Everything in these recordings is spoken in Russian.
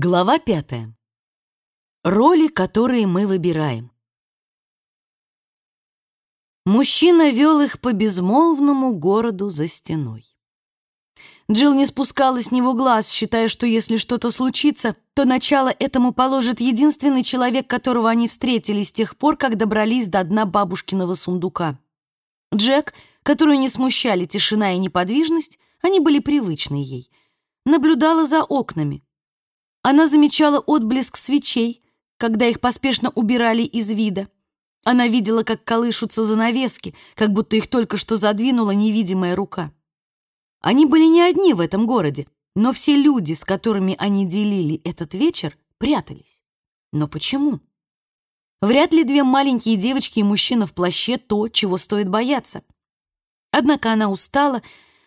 Глава пятая. Роли, которые мы выбираем. Мужчина вел их по безмолвному городу за стеной. Джилл не спускала с него глаз, считая, что если что-то случится, то начало этому положит единственный человек, которого они встретили с тех пор, как добрались до дна бабушкиного сундука. Джек, которую не смущали тишина и неподвижность, они были привычны ей, наблюдала за окнами — она замечала отблеск свечей, когда их поспешно убирали из вида. Она видела, как колышутся занавески, как будто их только что задвинула невидимая рука. Они были не одни в этом городе, но все люди, с которыми они делили этот вечер, прятались. Но почему? Вряд ли две маленькие девочки и мужчина в плаще то, чего стоит бояться. Однако она устала,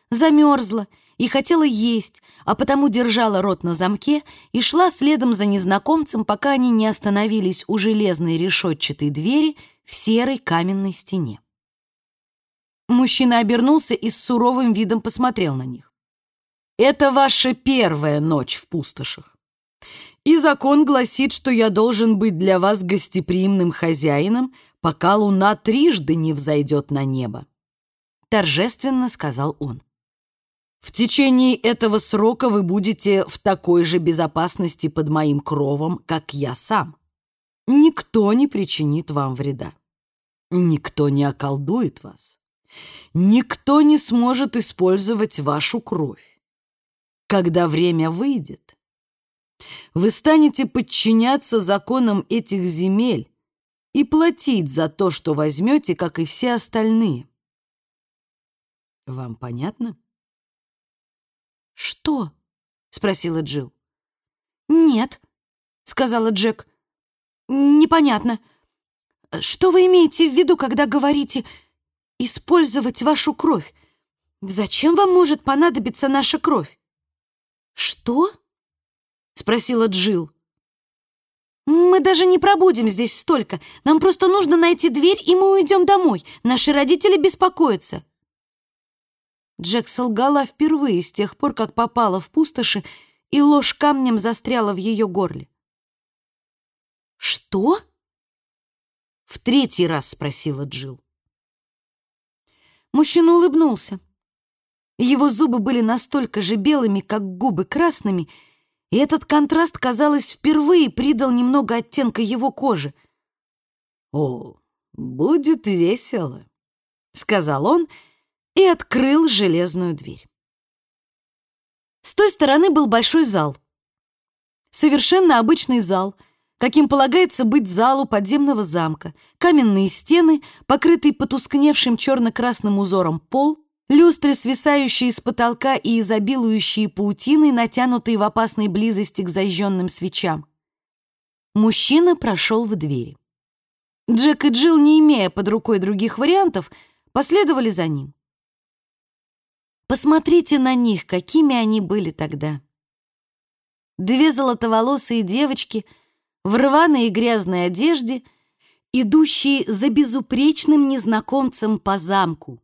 замерзла и хотела есть, а потому держала рот на замке и шла следом за незнакомцем, пока они не остановились у железной решетчатой двери в серой каменной стене. Мужчина обернулся и с суровым видом посмотрел на них. «Это ваша первая ночь в пустошах. И закон гласит, что я должен быть для вас гостеприимным хозяином, пока луна трижды не взойдет на небо», — торжественно сказал он. В течение этого срока вы будете в такой же безопасности под моим кровом, как я сам. Никто не причинит вам вреда. Никто не околдует вас. Никто не сможет использовать вашу кровь. Когда время выйдет, вы станете подчиняться законам этих земель и платить за то, что возьмете, как и все остальные. Вам понятно? «Что?» — спросила Джилл. «Нет», — сказала Джек. «Непонятно. Что вы имеете в виду, когда говорите «использовать вашу кровь»? Зачем вам может понадобиться наша кровь?» «Что?» — спросила Джилл. «Мы даже не пробудем здесь столько. Нам просто нужно найти дверь, и мы уйдем домой. Наши родители беспокоятся». Джек солгала впервые с тех пор, как попала в пустоши, и ложь камнем застряла в ее горле. «Что?» — в третий раз спросила Джилл. Мужчина улыбнулся. Его зубы были настолько же белыми, как губы красными, и этот контраст, казалось, впервые придал немного оттенка его кожи. «О, будет весело», — сказал он, — и открыл железную дверь. С той стороны был большой зал. Совершенно обычный зал, каким полагается быть залу подземного замка. Каменные стены, покрытый потускневшим черно-красным узором пол, люстры, свисающие с потолка и изобилующие паутиной, натянутые в опасной близости к зажженным свечам. Мужчина прошел в двери. Джек и Джилл, не имея под рукой других вариантов, последовали за ним. Посмотрите на них, какими они были тогда. Две золотоволосые девочки в рваной и грязной одежде, идущие за безупречным незнакомцем по замку.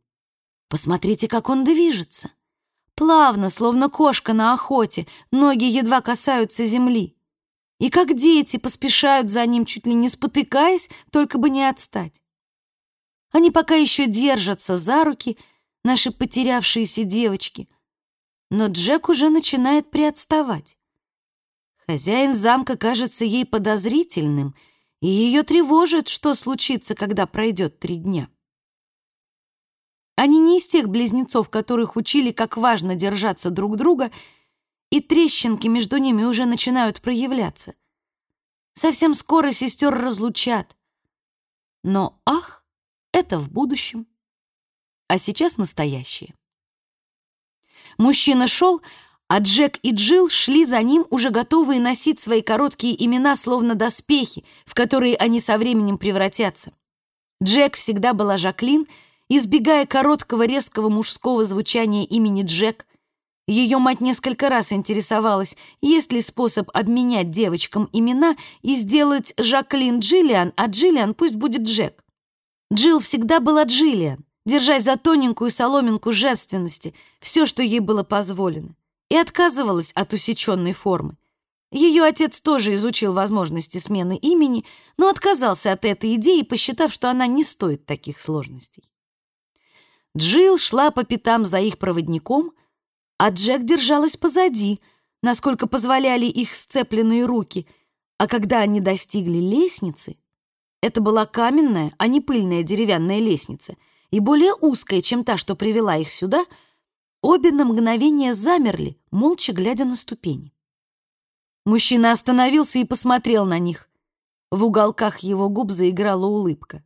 Посмотрите, как он движется. Плавно, словно кошка на охоте, ноги едва касаются земли. И как дети поспешают за ним, чуть ли не спотыкаясь, только бы не отстать. Они пока еще держатся за руки — наши потерявшиеся девочки. Но Джек уже начинает приотставать. Хозяин замка кажется ей подозрительным, и ее тревожит, что случится, когда пройдет три дня. Они не из тех близнецов, которых учили, как важно держаться друг друга, и трещинки между ними уже начинают проявляться. Совсем скоро сестер разлучат. Но ах, это в будущем а сейчас настоящее. Мужчина шел, а Джек и Джилл шли за ним, уже готовые носить свои короткие имена, словно доспехи, в которые они со временем превратятся. Джек всегда была Жаклин, избегая короткого резкого мужского звучания имени Джек. Ее мать несколько раз интересовалась, есть ли способ обменять девочкам имена и сделать Жаклин Джиллиан, а Джиллиан пусть будет Джек. Джилл всегда была Джиллиан, держась за тоненькую соломинку женственности, все, что ей было позволено, и отказывалась от усеченной формы. Ее отец тоже изучил возможности смены имени, но отказался от этой идеи, посчитав, что она не стоит таких сложностей. Джилл шла по пятам за их проводником, а Джек держалась позади, насколько позволяли их сцепленные руки, а когда они достигли лестницы, это была каменная, а не пыльная деревянная лестница, и более узкая, чем та, что привела их сюда, обе на мгновение замерли, молча глядя на ступени. Мужчина остановился и посмотрел на них. В уголках его губ заиграла улыбка.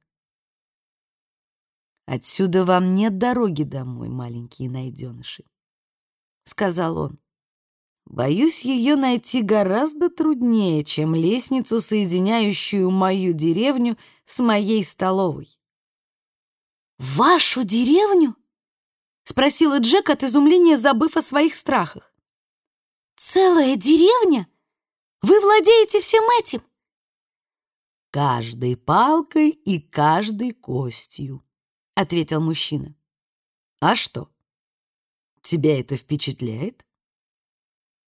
«Отсюда вам нет дороги домой, маленькие найденыши», — сказал он. «Боюсь, ее найти гораздо труднее, чем лестницу, соединяющую мою деревню с моей столовой». «Вашу деревню?» — спросила Джек от изумления, забыв о своих страхах. «Целая деревня?» Вы владеете всем этим?» «Каждой палкой и каждой костью», — ответил мужчина. «А что, тебя это впечатляет?»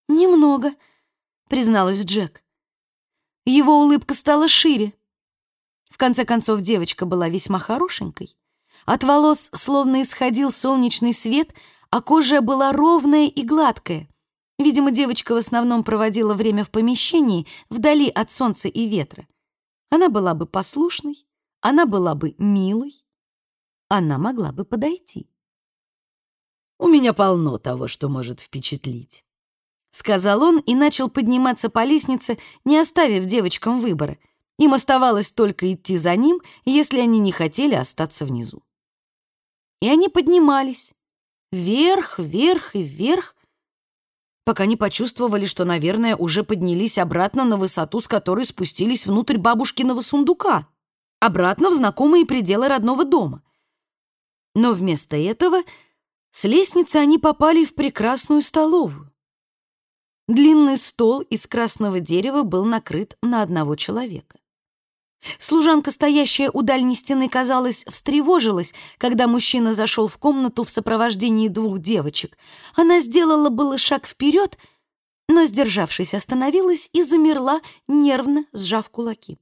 «Немного», — призналась Джек. Его улыбка стала шире. В конце концов, девочка была весьма хорошенькой. От волос словно исходил солнечный свет, а кожа была ровная и гладкая. Видимо, девочка в основном проводила время в помещении, вдали от солнца и ветра. Она была бы послушной, она была бы милой, она могла бы подойти. «У меня полно того, что может впечатлить», — сказал он и начал подниматься по лестнице, не оставив девочкам выбора. Им оставалось только идти за ним, если они не хотели остаться внизу. И они поднимались. Вверх, вверх и вверх, пока не почувствовали, что, наверное, уже поднялись обратно на высоту, с которой спустились внутрь бабушкиного сундука, обратно в знакомые пределы родного дома. Но вместо этого с лестницы они попали в прекрасную столовую. Длинный стол из красного дерева был накрыт на одного человека. Служанка, стоящая у дальней стены, казалось, встревожилась, когда мужчина зашел в комнату в сопровождении двух девочек. Она сделала было шаг вперед, но, сдержавшись, остановилась и замерла, нервно сжав кулаки.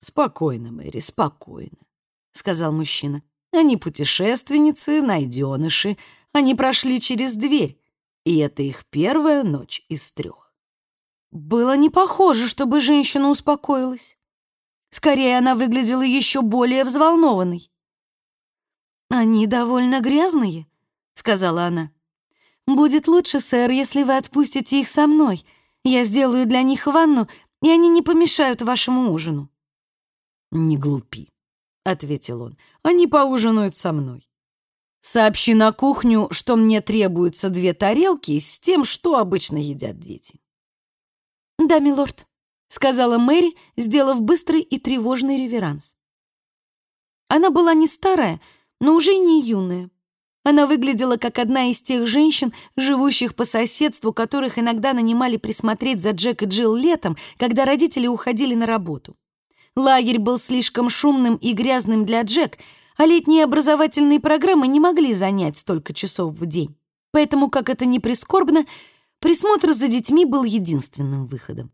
«Спокойно, Мэри, спокойно», — сказал мужчина. «Они путешественницы, найденыши. Они прошли через дверь, и это их первая ночь из трех». Было не похоже, чтобы женщина успокоилась. Скорее, она выглядела еще более взволнованной. «Они довольно грязные», — сказала она. «Будет лучше, сэр, если вы отпустите их со мной. Я сделаю для них ванну, и они не помешают вашему ужину». «Не глупи», — ответил он. «Они поужинают со мной. Сообщи на кухню, что мне требуются две тарелки с тем, что обычно едят дети». «Да, милорд», сказала Мэри, сделав быстрый и тревожный реверанс. Она была не старая, но уже не юная. Она выглядела как одна из тех женщин, живущих по соседству, которых иногда нанимали присмотреть за Джек и Джилл летом, когда родители уходили на работу. Лагерь был слишком шумным и грязным для Джек, а летние образовательные программы не могли занять столько часов в день. Поэтому, как это ни прискорбно, присмотр за детьми был единственным выходом.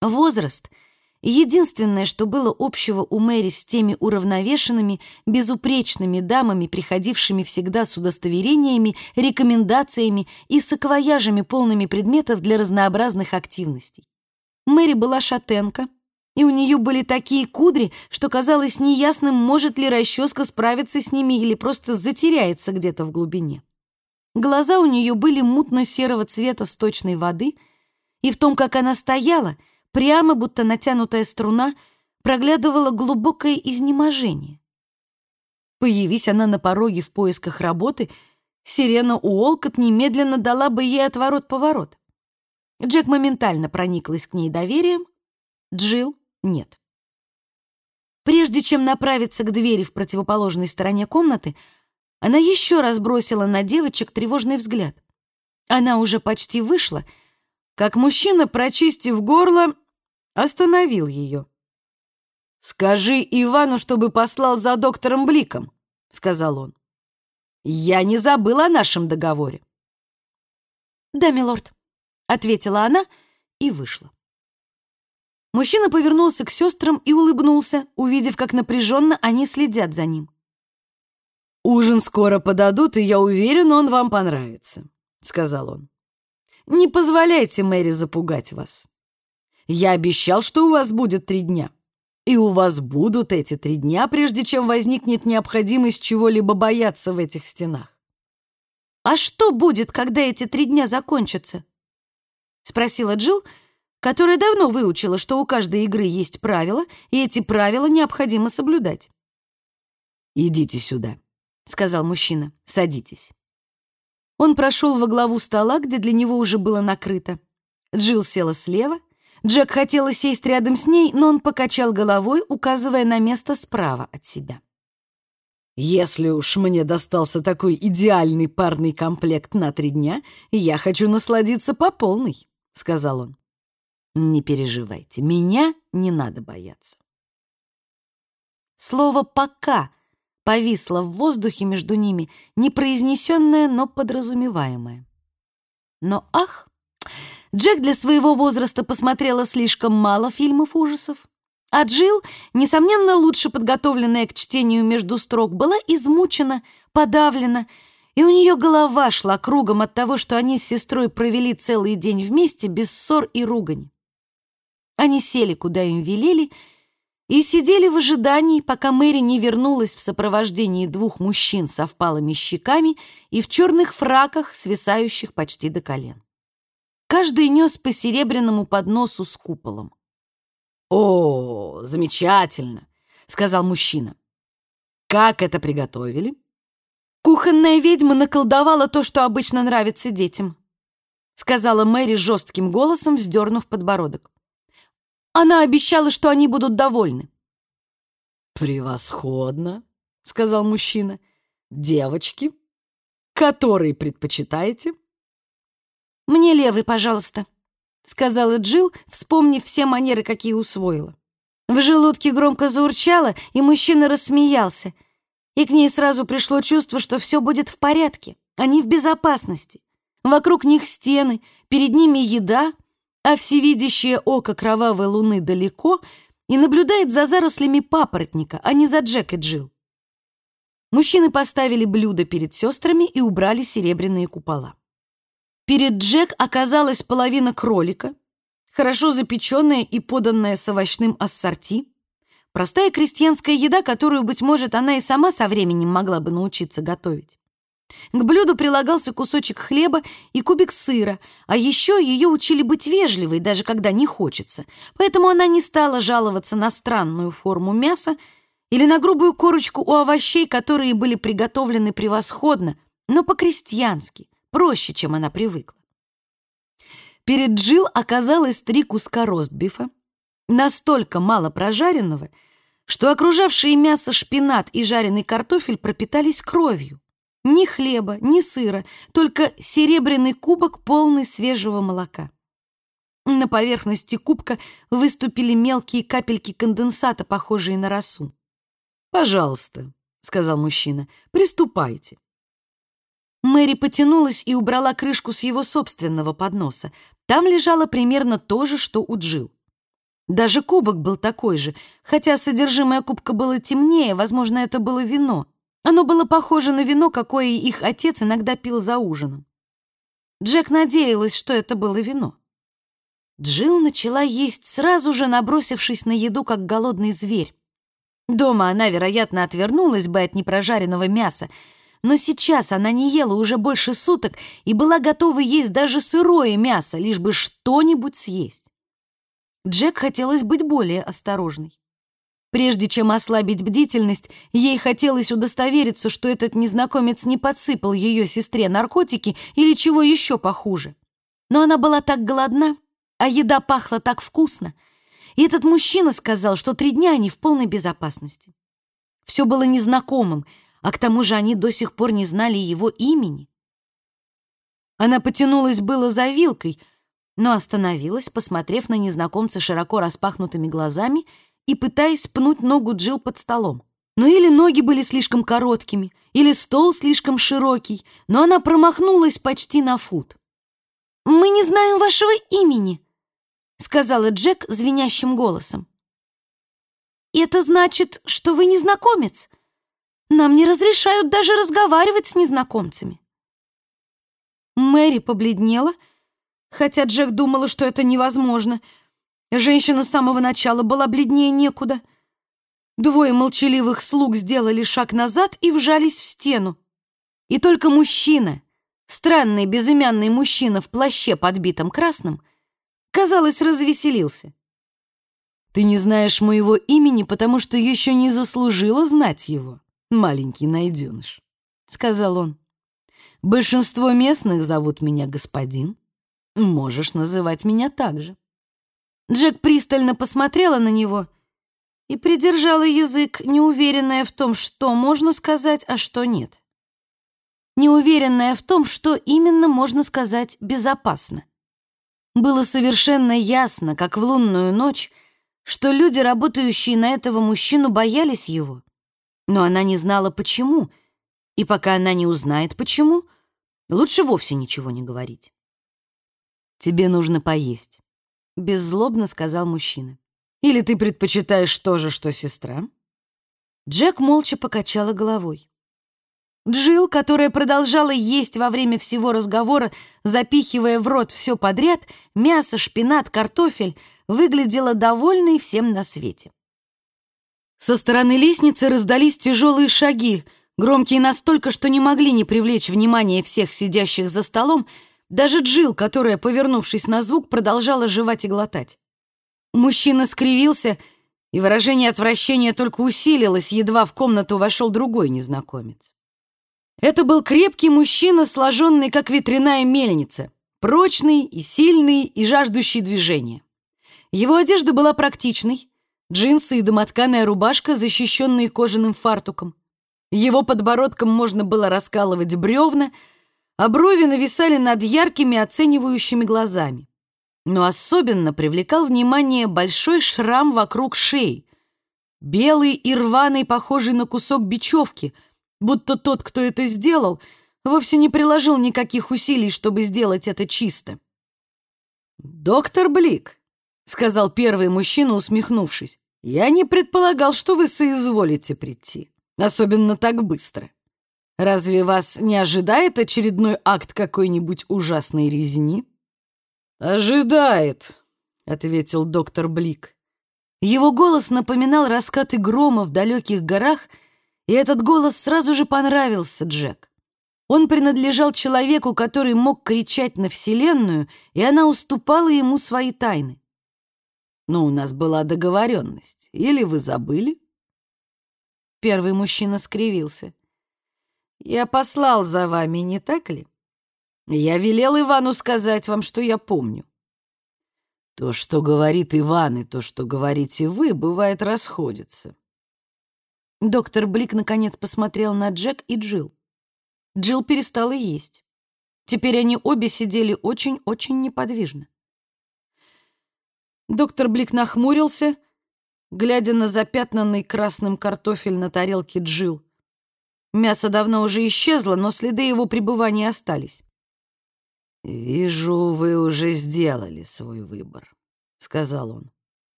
Возраст — единственное, что было общего у Мэри с теми уравновешенными, безупречными дамами, приходившими всегда с удостоверениями, рекомендациями и саквояжами, полными предметов для разнообразных активностей. Мэри была шатенка, и у нее были такие кудри, что казалось неясным, может ли расческа справиться с ними или просто затеряется где-то в глубине. Глаза у нее были мутно-серого цвета сточной воды, и в том, как она стояла — Прямо, будто натянутая струна, проглядывало глубокое изнеможение. Появись она на пороге в поисках работы, сирена Уолкот немедленно дала бы ей отворот-поворот. Джек моментально прониклась к ней доверием, Джилл — нет. Прежде чем направиться к двери в противоположной стороне комнаты, она еще раз бросила на девочек тревожный взгляд. Она уже почти вышла, как мужчина, прочистив горло, остановил ее. «Скажи Ивану, чтобы послал за доктором Бликом», — сказал он. «Я не забыл о нашем договоре». «Да, милорд», — ответила она и вышла. Мужчина повернулся к сестрам и улыбнулся, увидев, как напряженно они следят за ним. «Ужин скоро подадут, и я уверен, он вам понравится», — сказал он. «Не позволяйте Мэри запугать вас. Я обещал, что у вас будет три дня. И у вас будут эти три дня, прежде чем возникнет необходимость чего-либо бояться в этих стенах. «А что будет, когда эти три дня закончатся?» — спросила Джилл, которая давно выучила, что у каждой игры есть правила, и эти правила необходимо соблюдать. «Идите сюда», — сказал мужчина. «Садитесь». Он прошел во главу стола, где для него уже было накрыто. Джилл села слева. Джек хотела сесть рядом с ней, но он покачал головой, указывая на место справа от себя. «Если уж мне достался такой идеальный парный комплект на три дня, я хочу насладиться по полной», — сказал он. «Не переживайте, меня не надо бояться». Слово «пока» повисло в воздухе между ними, непроизнесенное, но подразумеваемое. Но ах, Джек для своего возраста посмотрела слишком мало фильмов ужасов. А Джилл, несомненно, лучше подготовленная к чтению между строк, была измучена, подавлена, и у нее голова шла кругом от того, что они с сестрой провели целый день вместе без ссор и ругань. Они сели, куда им велели, и сидели в ожидании, пока Мэри не вернулась в сопровождении двух мужчин со впалыми щеками и в черных фраках, свисающих почти до колен. Каждый нес по серебряному подносу с куполом. «О, замечательно!» — сказал мужчина. «Как это приготовили?» «Кухонная ведьма наколдовала то, что обычно нравится детям», — сказала Мэри жестким голосом, вздернув подбородок. «Она обещала, что они будут довольны». «Превосходно», — сказал мужчина. «Девочки, который предпочитаете?» «Мне левый, пожалуйста», сказала Джил, вспомнив все манеры, какие усвоила. В желудке громко заурчало, и мужчина рассмеялся. И к ней сразу пришло чувство, что все будет в порядке, они в безопасности. Вокруг них стены, перед ними еда, а всевидящее око кровавой луны далеко и наблюдает за зарослями папоротника, а не за Джек и Джил. Мужчины поставили блюдо перед сестрами и убрали серебряные купола. Перед Джек оказалась половина кролика, хорошо запеченная и поданная с овощным ассорти, простая крестьянская еда, которую, быть может, она и сама со временем могла бы научиться готовить. К блюду прилагался кусочек хлеба и кубик сыра, а еще ее учили быть вежливой, даже когда не хочется, поэтому она не стала жаловаться на странную форму мяса или на грубую корочку у овощей, которые были приготовлены превосходно, но по-крестьянски, проще, чем она привыкла. Перед Джил оказалось три куска ростбифа, настолько мало прожаренного, что окружавшие мясо шпинат и жареный картофель пропитались кровью. Ни хлеба, ни сыра, только серебряный кубок, полный свежего молока. На поверхности кубка выступили мелкие капельки конденсата, похожие на росу. «Пожалуйста», — сказал мужчина, — «приступайте». Мэри потянулась и убрала крышку с его собственного подноса. Там лежало примерно то же, что у Джил. Даже кубок был такой же, хотя содержимое кубка было темнее, возможно, это было вино. Оно было похоже на вино, какое их отец иногда пил за ужином. Джек надеялась, что это было вино. Джилл начала есть, сразу же набросившись на еду, как голодный зверь. Дома она, вероятно, отвернулась бы от непрожаренного мяса, но сейчас она не ела уже больше суток и была готова есть даже сырое мясо, лишь бы что-нибудь съесть. Джек хотелось быть более осторожной. Прежде чем ослабить бдительность, ей хотелось удостовериться, что этот незнакомец не подсыпал ее сестре наркотики или чего еще похуже. Но она была так голодна, а еда пахла так вкусно, и этот мужчина сказал, что три дня они в полной безопасности. Все было незнакомым, а к тому же они до сих пор не знали его имени. Она потянулась было за вилкой, но остановилась, посмотрев на незнакомца широко распахнутыми глазами и пытаясь пнуть ногу Джил под столом. Но или ноги были слишком короткими, или стол слишком широкий, но она промахнулась почти на фут. «Мы не знаем вашего имени», — сказала Джек звенящим голосом. «Это значит, что вы незнакомец. Нам не разрешают даже разговаривать с незнакомцами». Мэри побледнела, хотя Джек думала, что это невозможно. Женщина с самого начала была бледнее некуда. Двое молчаливых слуг сделали шаг назад и вжались в стену. И только мужчина, странный безымянный мужчина в плаще, подбитом красным, казалось, развеселился. «Ты не знаешь моего имени, потому что еще не заслужила знать его, маленький найденыш», — сказал он. «Большинство местных зовут меня господин. Можешь называть меня так же». Джек пристально посмотрела на него и придержала язык, неуверенная в том, что можно сказать, а что нет неуверенная в том, что именно можно сказать безопасно. Было совершенно ясно, как в лунную ночь, что люди, работающие на этого мужчину, боялись его. Но она не знала, почему, и пока она не узнает, почему, лучше вовсе ничего не говорить. «Тебе нужно поесть», — беззлобно сказал мужчина. «Или ты предпочитаешь то же, что сестра?» Джек молча покачала головой. Джил, которая продолжала есть во время всего разговора, запихивая в рот все подряд, мясо, шпинат, картофель, выглядела довольной всем на свете. Со стороны лестницы раздались тяжелые шаги, громкие настолько, что не могли не привлечь внимание всех сидящих за столом, даже Джил, которая, повернувшись на звук, продолжала жевать и глотать. Мужчина скривился, и выражение отвращения только усилилось, едва в комнату вошел другой незнакомец. Это был крепкий мужчина, сложенный как ветряная мельница, прочный и сильный и жаждущий движения. Его одежда была практичной, джинсы и домотканая рубашка, защищенные кожаным фартуком. Его подбородком можно было раскалывать бревна, а брови нависали над яркими оценивающими глазами. Но особенно привлекал внимание большой шрам вокруг шеи, белый и рваный, похожий на кусок бечевки — будто тот, кто это сделал, вовсе не приложил никаких усилий, чтобы сделать это чисто. «Доктор Блик», — сказал первый мужчина, усмехнувшись, «я не предполагал, что вы соизволите прийти, особенно так быстро. Разве вас не ожидает очередной акт какой-нибудь ужасной резни?» «Ожидает», — ответил доктор Блик. Его голос напоминал раскаты грома в далеких горах — и этот голос сразу же понравился Джек. Он принадлежал человеку, который мог кричать на Вселенную, и она уступала ему свои тайны. Но у нас была договоренность. Или вы забыли? Первый мужчина скривился. Я послал за вами, не так ли? Я велел Ивану сказать вам, что я помню. То, что говорит Иван, и то, что говорите вы, бывает расходится. Доктор Блик наконец посмотрел на Джек и Джилл. Джилл перестала есть. Теперь они обе сидели очень-очень неподвижно. Доктор Блик нахмурился, глядя на запятнанный красным картофель на тарелке Джилл. Мясо давно уже исчезло, но следы его пребывания остались. «Вижу, вы уже сделали свой выбор», — сказал он.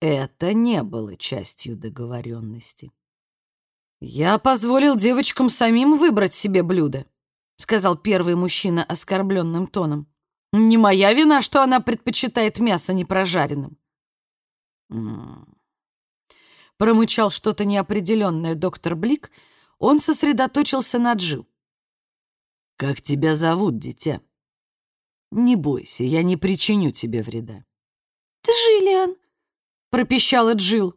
«Это не было частью договоренности». «Я позволил девочкам самим выбрать себе блюдо», — сказал первый мужчина оскорбленным тоном. «Не моя вина, что она предпочитает мясо непрожаренным». «М-м-м», промычал что-то неопределенное доктор Блик, он сосредоточился на Джил. «Как тебя зовут, дитя?» «Не бойся, я не причиню тебе вреда». «Джиллиан», — пропищала Джил.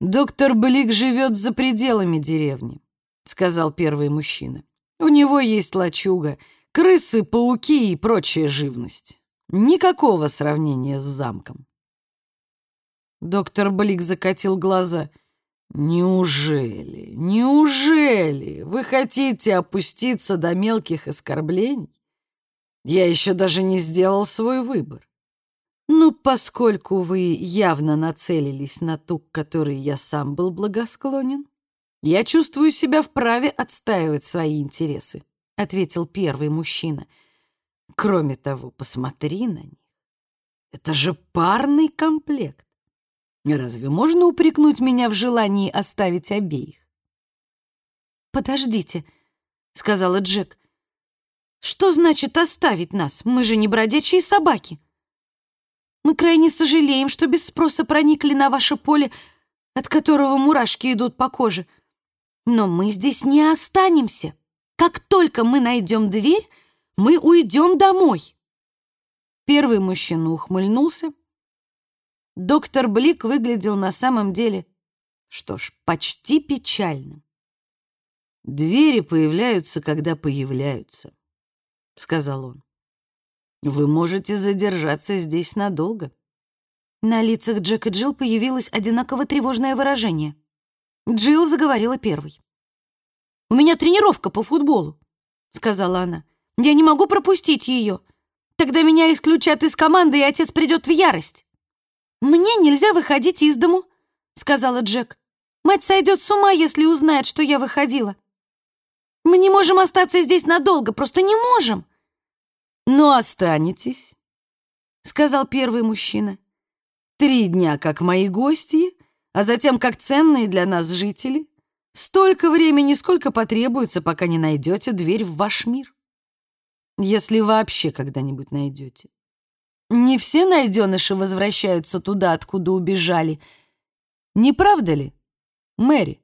«Доктор Блик живет за пределами деревни», — сказал первый мужчина. «У него есть лачуга, крысы, пауки и прочая живность. Никакого сравнения с замком». Доктор Блик закатил глаза. «Неужели, неужели вы хотите опуститься до мелких оскорблений? Я еще даже не сделал свой выбор. Ну, поскольку вы явно нацелились на ту, к которой я сам был благосклонен, я чувствую себя вправе отстаивать свои интересы, ответил первый мужчина. Кроме того, посмотри на них. Это же парный комплект. Разве можно упрекнуть меня в желании оставить обеих? «Подождите», — сказала Джек. «Что значит оставить нас? Мы же не бродячие собаки. Мы крайне сожалеем, что без спроса проникли на ваше поле, от которого мурашки идут по коже. Но мы здесь не останемся. Как только мы найдем дверь, мы уйдем домой». Первый мужчина ухмыльнулся. Доктор Блик выглядел на самом деле, что ж, почти печальным. «Двери появляются, когда появляются», — сказал он. «Вы можете задержаться здесь надолго». На лицах Джек и Джилл появилось одинаково тревожное выражение. Джилл заговорила первой. «У меня тренировка по футболу», — сказала она. «Я не могу пропустить ее. Тогда меня исключат из команды, и отец придет в ярость». «Мне нельзя выходить из дому», — сказала Джек. «Мать сойдет с ума, если узнает, что я выходила. Мы не можем остаться здесь надолго, просто не можем». «Но останетесь», — сказал первый мужчина. «Три дня как мои гости, а затем как ценные для нас жители. Столько времени, сколько потребуется, пока не найдете дверь в ваш мир» если вообще когда-нибудь найдете. Не все найденыши возвращаются туда, откуда убежали. Не правда ли, Мэри?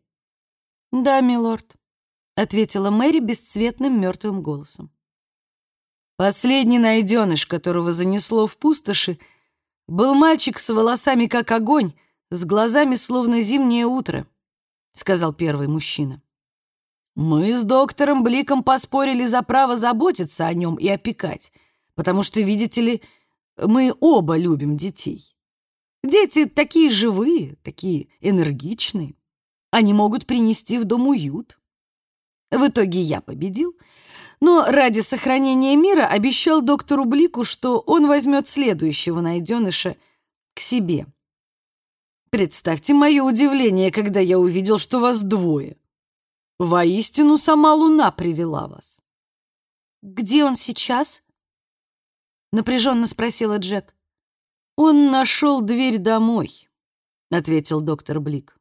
Да, милорд, ответила Мэри бесцветным мертвым голосом. Последний найденыш, которого занесло в пустоши, был мальчик с волосами как огонь, с глазами словно зимнее утро, сказал первый мужчина. Мы с доктором Бликом поспорили за право заботиться о нем и опекать, потому что, видите ли, мы оба любим детей. Дети такие живые, такие энергичные. Они могут принести в дом уют. В итоге я победил, но ради сохранения мира обещал доктору Блику, что он возьмет следующего найденыша к себе. Представьте мое удивление, когда я увидел, что вас двое. Воистину, сама луна привела вас. «Где он сейчас?» — напряженно спросила Джек. «Он нашел дверь домой», — ответил доктор Блик.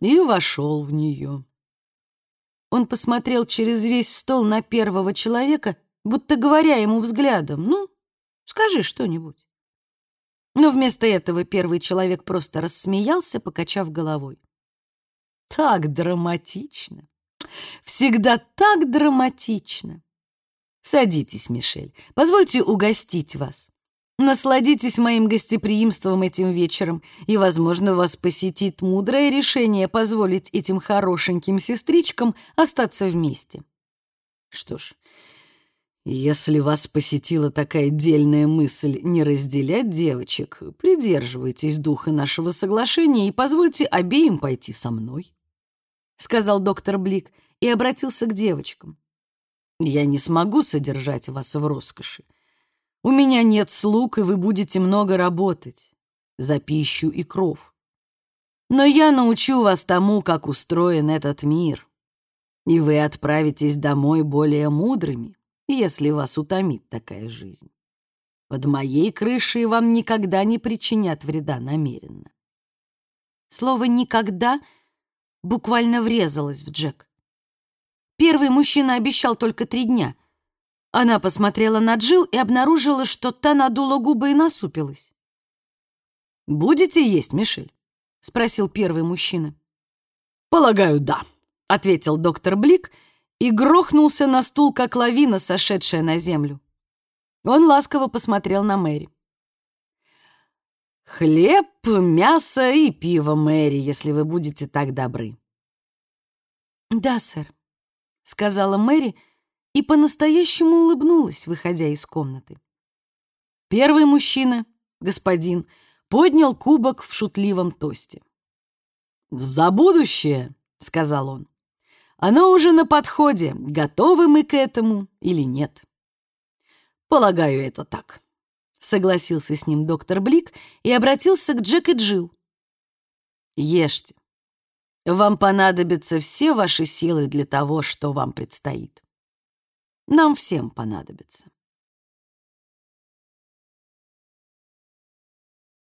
И вошел в нее. Он посмотрел через весь стол на первого человека, будто говоря ему взглядом, «Ну, скажи что-нибудь». Но вместо этого первый человек просто рассмеялся, покачав головой так драматично. Всегда так драматично. Садитесь, Мишель. Позвольте угостить вас. Насладитесь моим гостеприимством этим вечером, и, возможно, вас посетит мудрое решение позволить этим хорошеньким сестричкам остаться вместе. Что ж, если вас посетила такая дельная мысль не разделять девочек, придерживайтесь духа нашего соглашения и позвольте обеим пойти со мной сказал доктор Блик и обратился к девочкам. «Я не смогу содержать вас в роскоши. У меня нет слуг, и вы будете много работать за пищу и кров. Но я научу вас тому, как устроен этот мир, и вы отправитесь домой более мудрыми, если вас утомит такая жизнь. Под моей крышей вам никогда не причинят вреда намеренно». Слово «никогда» — буквально врезалась в Джек. Первый мужчина обещал только три дня. Она посмотрела на Джил и обнаружила, что та надула губы и насупилась. «Будете есть, Мишель?» — спросил первый мужчина. «Полагаю, да», — ответил доктор Блик и грохнулся на стул, как лавина, сошедшая на землю. Он ласково посмотрел на Мэри. Хлеб, мясо и пиво, Мэри, если вы будете так добры. Да, сэр, сказала Мэри и по-настоящему улыбнулась, выходя из комнаты. Первый мужчина, господин, поднял кубок в шутливом тосте. «За будущее!» — сказал он. «Оно уже на подходе, готовы мы к этому или нет?» «Полагаю, это так», согласился с ним доктор Блик и обратился к Джек и Джилл. Ешьте. Вам понадобятся все ваши силы для того, что вам предстоит. Нам всем понадобится.